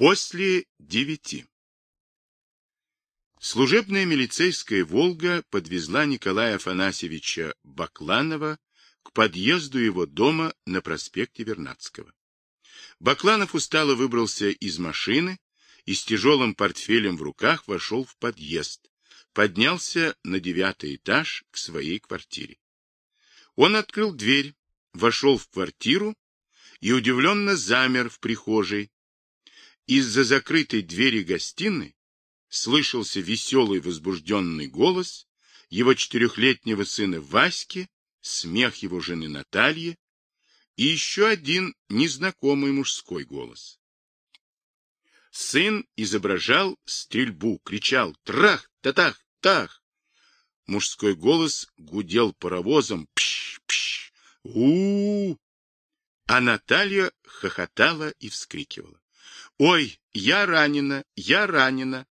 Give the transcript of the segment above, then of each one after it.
После девяти. Служебная милицейская «Волга» подвезла Николая Афанасьевича Бакланова к подъезду его дома на проспекте Вернадского. Бакланов устало выбрался из машины и с тяжелым портфелем в руках вошел в подъезд, поднялся на девятый этаж к своей квартире. Он открыл дверь, вошел в квартиру и удивленно замер в прихожей. Из-за закрытой двери гостиной слышался веселый возбужденный голос его четырехлетнего сына Васьки, смех его жены Натальи и еще один незнакомый мужской голос. Сын изображал стрельбу, кричал «Трах! Татах! Тах!». Мужской голос гудел паровозом «Пш! у, -у, -у А Наталья хохотала и вскрикивала. «Ой, я ранена! Я ранена!»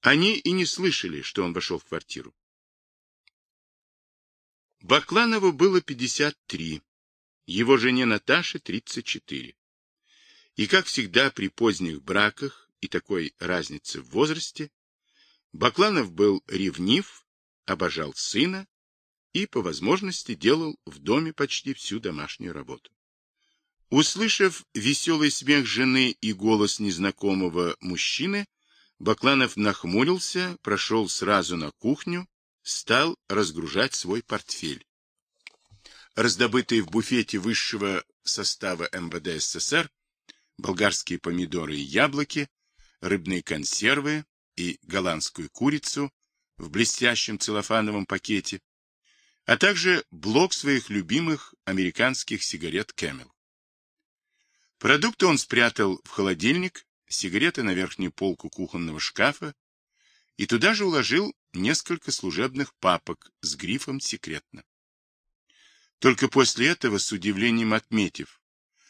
Они и не слышали, что он вошел в квартиру. Бакланову было 53, его жене Наташе 34. И, как всегда при поздних браках и такой разнице в возрасте, Бакланов был ревнив, обожал сына и, по возможности, делал в доме почти всю домашнюю работу. Услышав веселый смех жены и голос незнакомого мужчины, Бакланов нахмурился, прошел сразу на кухню, стал разгружать свой портфель. Раздобытые в буфете высшего состава МВД СССР болгарские помидоры и яблоки, рыбные консервы и голландскую курицу в блестящем целлофановом пакете, а также блок своих любимых американских сигарет Camel. Продукты он спрятал в холодильник, сигареты на верхнюю полку кухонного шкафа и туда же уложил несколько служебных папок с грифом «Секретно». Только после этого, с удивлением отметив,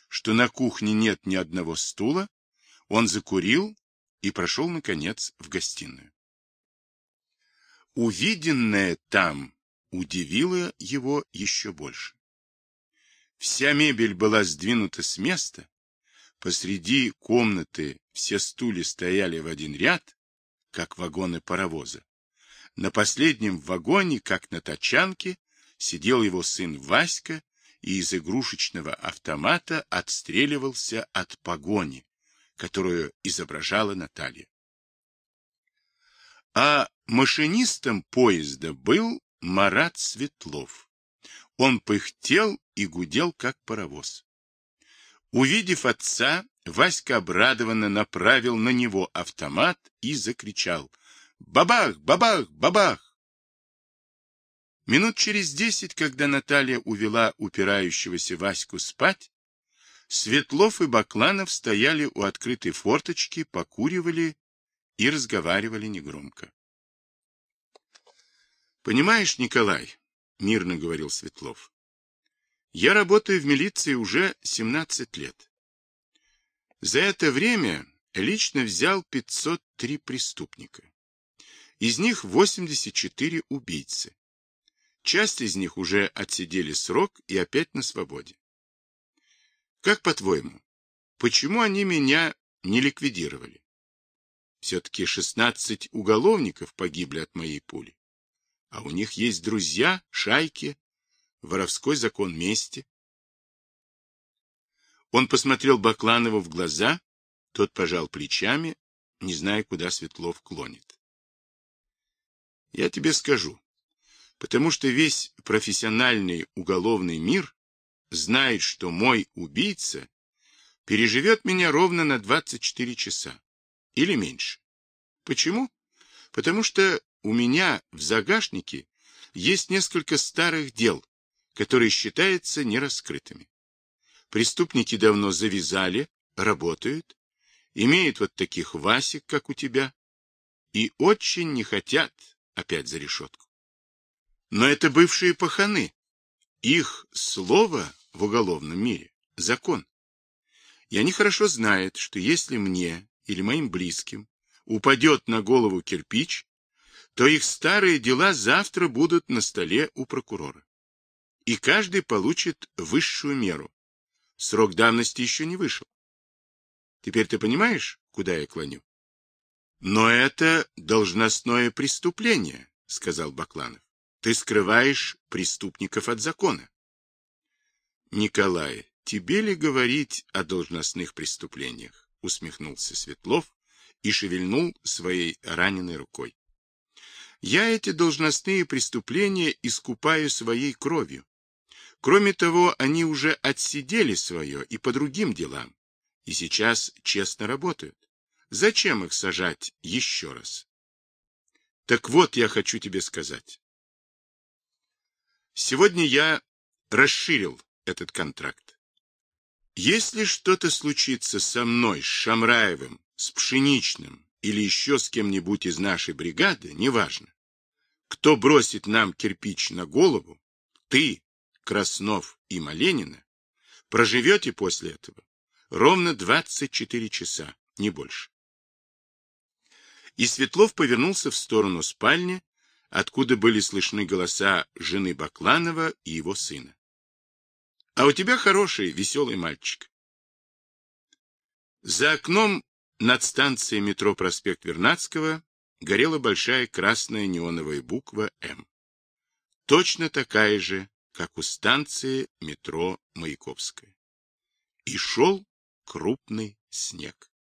что на кухне нет ни одного стула, он закурил и прошел, наконец, в гостиную. Увиденное там удивило его еще больше. Вся мебель была сдвинута с места, Посреди комнаты все стулья стояли в один ряд, как вагоны паровоза. На последнем вагоне, как на тачанке, сидел его сын Васька и из игрушечного автомата отстреливался от погони, которую изображала Наталья. А машинистом поезда был Марат Светлов. Он пыхтел и гудел, как паровоз. Увидев отца, Васька обрадованно направил на него автомат и закричал «Бабах! Бабах! Бабах!». Минут через десять, когда Наталья увела упирающегося Ваську спать, Светлов и Бакланов стояли у открытой форточки, покуривали и разговаривали негромко. «Понимаешь, Николай, — мирно говорил Светлов, я работаю в милиции уже 17 лет. За это время лично взял 503 преступника. Из них 84 убийцы. Часть из них уже отсидели срок и опять на свободе. Как по-твоему, почему они меня не ликвидировали? Все-таки 16 уголовников погибли от моей пули. А у них есть друзья, шайки, воровской закон мести. Он посмотрел Бакланову в глаза, тот пожал плечами, не зная, куда Светлов клонит. Я тебе скажу, потому что весь профессиональный уголовный мир знает, что мой убийца переживет меня ровно на 24 часа или меньше. Почему? Потому что у меня в загашнике есть несколько старых дел, которые считаются нераскрытыми. Преступники давно завязали, работают, имеют вот таких Васик, как у тебя, и очень не хотят опять за решетку. Но это бывшие паханы. Их слово в уголовном мире – закон. И они хорошо знают, что если мне или моим близким упадет на голову кирпич, то их старые дела завтра будут на столе у прокурора и каждый получит высшую меру. Срок давности еще не вышел. Теперь ты понимаешь, куда я клоню? Но это должностное преступление, сказал Бакланов. Ты скрываешь преступников от закона. Николай, тебе ли говорить о должностных преступлениях? Усмехнулся Светлов и шевельнул своей раненой рукой. Я эти должностные преступления искупаю своей кровью. Кроме того, они уже отсидели свое и по другим делам, и сейчас честно работают. Зачем их сажать еще раз? Так вот, я хочу тебе сказать. Сегодня я расширил этот контракт. Если что-то случится со мной, с Шамраевым, с Пшеничным или еще с кем-нибудь из нашей бригады, неважно, кто бросит нам кирпич на голову, ты, Краснов и Маленина, проживете после этого ровно 24 часа, не больше. И Светлов повернулся в сторону спальни, откуда были слышны голоса жены Бакланова и его сына. А у тебя хороший, веселый мальчик. За окном над станцией метро проспект Вернадского горела большая красная неоновая буква «М». Точно такая же, как у станции метро Маяковская. И шел крупный снег.